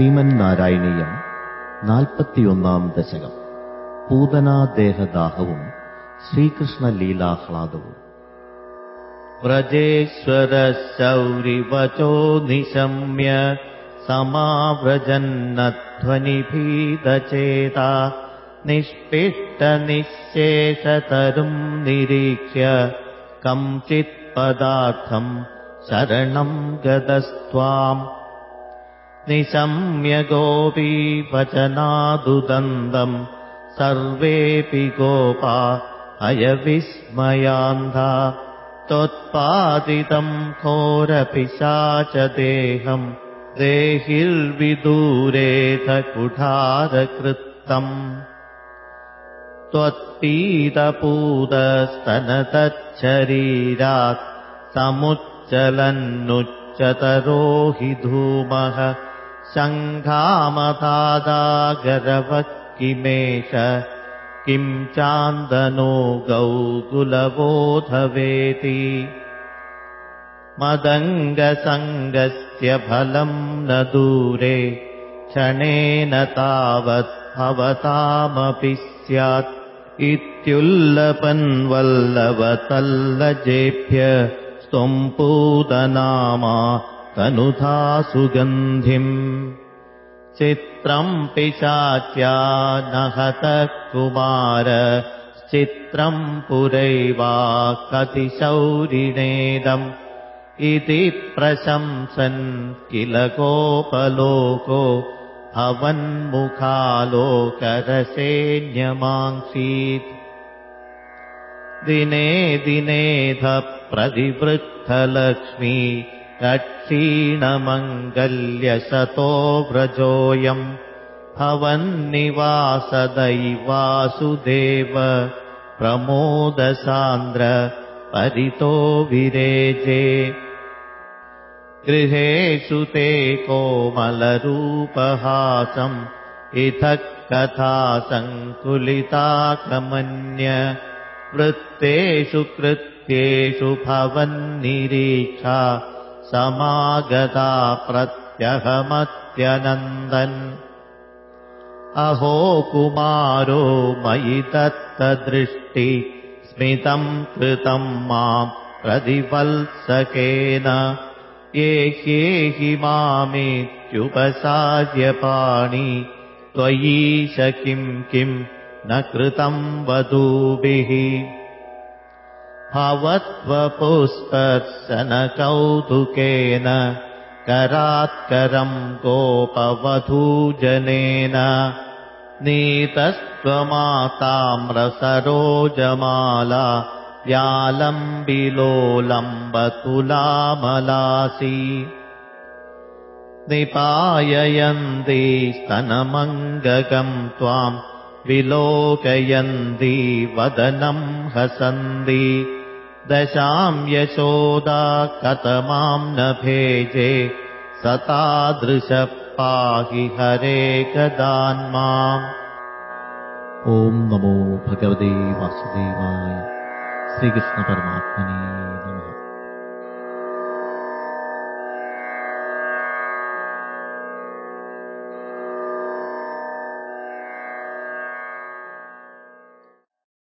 ശ്രീമൻ നാരായണീയം നാൽപ്പത്തിയൊന്നാം ദശകം. പൂതനാദേഹദാഹവും ശ്രീകൃഷ്ണലീലാഹ്ലാദവും. വ്രജേശ്വരശൗരിവചോ നിശമ്യ സമാവ്രജന്നധ്വനിഭീതചേത നിഷ്പിഷ്ടനിശേഷതരും നിരീക്ഷ്യ കംചിത്പദാർത്ഥം ശരണം ഗതസ്ത്വാം. निशम्य गोपीवचनादुदन्तम् सर्वेऽपि गोपा अयविस्मयान्धा त्वत्पादितम् घोरपिशाच देहम् देहिर्विदूरेथ कुठारकृत्तम् त्वत्पीतपूतस्तनतच्छरीरात् समुच्चलन्नुच्चतरो हि धूमः शङ्घामतादागरवः किमेष किम् चान्दनो गौकुलबोधवेति। मदङ्गसङ्गस्य फलम् न दूरे क्षणेन तावत् भवतामपि स्यात्। इत्युल्लपन्वल्लवतल्लजेभ्य स्तुम्पूतनामा तनुधा सुगन्धिम् चित्रम् पिशाच्या नहतः कुमार चित्रम् पुरैवा कतिशौरिणेदम् इति प्रशंसन् किल गोपलोको भवन्मुखालोकरसेन्यमांसीत्। दिने दिनेध प्रतिवृद्धलक्ष्मी रक्षीणमङ्गल्यशतो व्रजोऽयम् भवन्निवासदैवासुदेव प्रमोदसान्द्र परितो विरेजे। गृहेषु ते कोमलरूपहासम् इतः कथा सङ्कुलिताकमन्य वृत्तेषु कृत्येषु भवन्निरीक्षा समागता प्रत्यहमत्यनन्दन् अहो कुमारो मयि दत्तदृष्टि स्मितम् कृतम् माम् प्रतिवल्सकेन ये ह्येहि मामित्युपसार्यपाणि त्वयीश किम् किम् न कृतम् वधूभिः भवत्वपुस्तर्शनकौतुकेन करात्करम् गोपवधूजनेन नीतस्त्वमाताम्रसरोजमाला व्यालम्बिलोलम्बतुलामलासि। निपाययन्ती स्तनमङ्गकम् त्वाम् विलोकयन्ती वदनम् हसन्ति दशाम् यशोदा कतमाम् न भेजे सतादृशः पाहि हरे गदान्माम्। ॐ नमो भगवते वासुदेवाय श्रीकृष्णपरमात्मने नमः